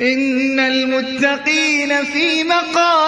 إن المتقين في مقام